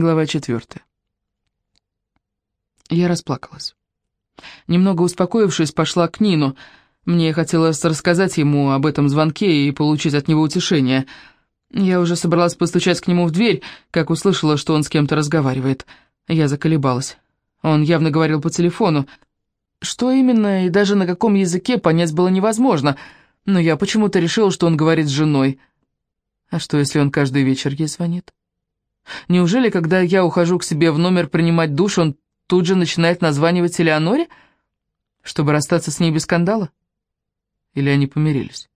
Глава четвертая. Я расплакалась. Немного успокоившись, пошла к Нину. Мне хотелось рассказать ему об этом звонке и получить от него утешение. Я уже собралась постучать к нему в дверь, как услышала, что он с кем-то разговаривает. Я заколебалась. Он явно говорил по телефону. Что именно и даже на каком языке понять было невозможно, но я почему-то решила, что он говорит с женой. А что, если он каждый вечер ей звонит? Неужели, когда я ухожу к себе в номер принимать душ, он тут же начинает названивать Элеоноре, чтобы расстаться с ней без скандала? Или они помирились?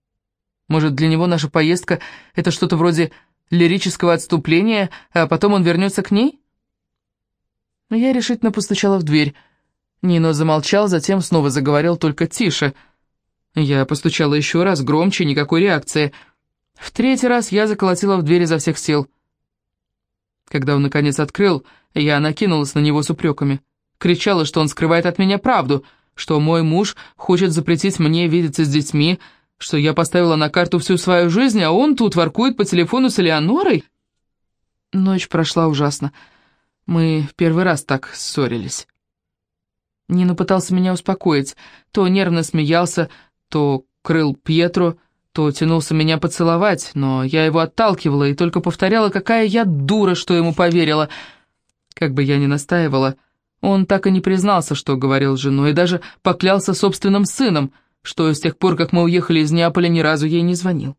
Может, для него наша поездка — это что-то вроде лирического отступления, а потом он вернется к ней? Но я решительно постучала в дверь. Нино замолчал, затем снова заговорил только тише. Я постучала еще раз, громче, никакой реакции. В третий раз я заколотила в дверь изо всех сил — когда он, наконец, открыл, я накинулась на него с упреками. Кричала, что он скрывает от меня правду, что мой муж хочет запретить мне видеться с детьми, что я поставила на карту всю свою жизнь, а он тут воркует по телефону с Элеонорой. Ночь прошла ужасно. Мы первый раз так ссорились. Нина пытался меня успокоить. То нервно смеялся, то крыл Пьетру, то тянулся меня поцеловать, но я его отталкивала и только повторяла, какая я дура, что ему поверила. Как бы я ни настаивала, он так и не признался, что говорил с женой, и даже поклялся собственным сыном, что с тех пор, как мы уехали из Неаполя, ни разу ей не звонил.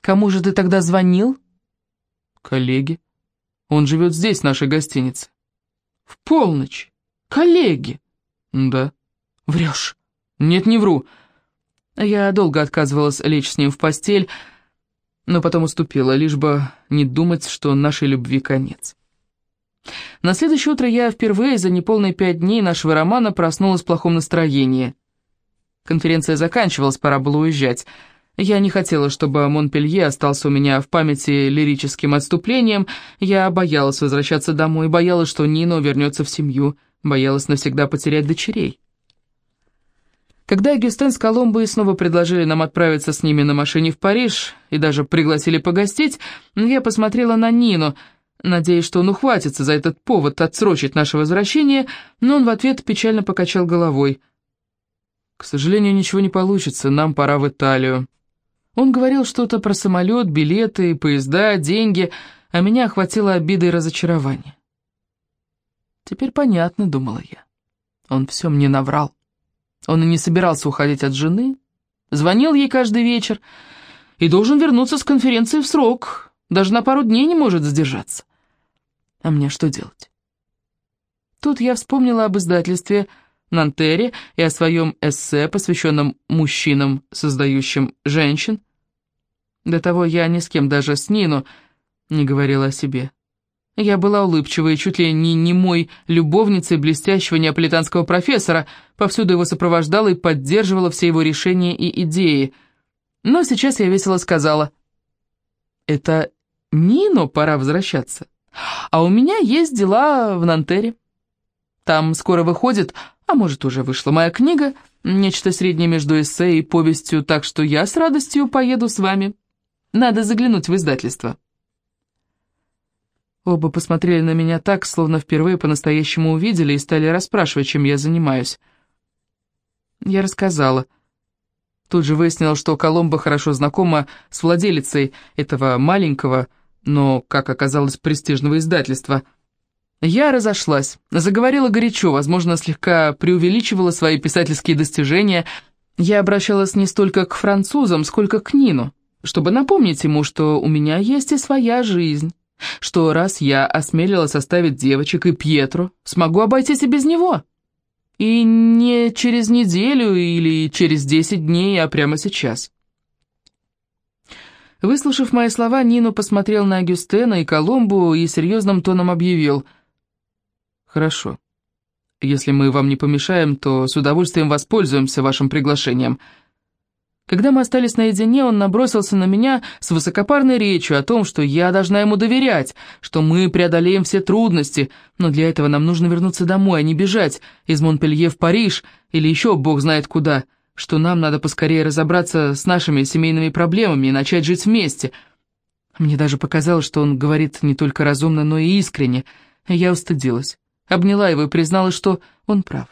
«Кому же ты тогда звонил?» «Коллеге. Он живет здесь, в нашей гостинице». «В полночь? Коллеги?» «Да». «Врешь». «Нет, не вру. Я долго отказывалась лечь с ним в постель, но потом уступила, лишь бы не думать, что нашей любви конец. На следующее утро я впервые за неполные пять дней нашего романа проснулась в плохом настроении. Конференция заканчивалась, пора было уезжать. Я не хотела, чтобы Монпелье остался у меня в памяти лирическим отступлением. Я боялась возвращаться домой, боялась, что Нино вернется в семью, боялась навсегда потерять дочерей. Когда Агюстен с Коломбой снова предложили нам отправиться с ними на машине в Париж и даже пригласили погостить, я посмотрела на Нину, надеясь, что он ухватится за этот повод отсрочить наше возвращение, но он в ответ печально покачал головой. «К сожалению, ничего не получится, нам пора в Италию». Он говорил что-то про самолет, билеты, поезда, деньги, а меня охватило обида и разочарование. «Теперь понятно», — думала я. Он все мне наврал. Он и не собирался уходить от жены, звонил ей каждый вечер и должен вернуться с конференции в срок, даже на пару дней не может задержаться. А мне что делать? Тут я вспомнила об издательстве Нантере и о своем эссе, посвященном мужчинам, создающим женщин. До того я ни с кем, даже с Нину, не говорила о себе. Я была улыбчивой, чуть ли не немой любовницей блестящего неаполитанского профессора, повсюду его сопровождала и поддерживала все его решения и идеи. Но сейчас я весело сказала, «Это Нино пора возвращаться, а у меня есть дела в Нантере. Там скоро выходит, а может уже вышла моя книга, нечто среднее между эссе и повестью, так что я с радостью поеду с вами. Надо заглянуть в издательство». Оба посмотрели на меня так, словно впервые по-настоящему увидели и стали расспрашивать, чем я занимаюсь. Я рассказала. Тут же выяснила, что Коломба хорошо знакома с владелицей этого маленького, но, как оказалось, престижного издательства. Я разошлась, заговорила горячо, возможно, слегка преувеличивала свои писательские достижения. Я обращалась не столько к французам, сколько к Нину, чтобы напомнить ему, что у меня есть и своя жизнь что раз я осмелилась оставить девочек и Пьетру, смогу обойтись и без него. И не через неделю или через десять дней, а прямо сейчас. Выслушав мои слова, Нину посмотрел на Агюстена и Коломбу и серьезным тоном объявил. «Хорошо. Если мы вам не помешаем, то с удовольствием воспользуемся вашим приглашением». Когда мы остались наедине, он набросился на меня с высокопарной речью о том, что я должна ему доверять, что мы преодолеем все трудности, но для этого нам нужно вернуться домой, а не бежать из Монпелье в Париж или еще бог знает куда, что нам надо поскорее разобраться с нашими семейными проблемами и начать жить вместе. Мне даже показалось, что он говорит не только разумно, но и искренне. Я устыдилась, обняла его и признала, что он прав.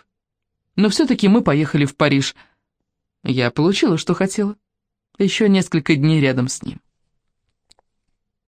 Но все-таки мы поехали в Париж — я получила, что хотела. Еще несколько дней рядом с ним.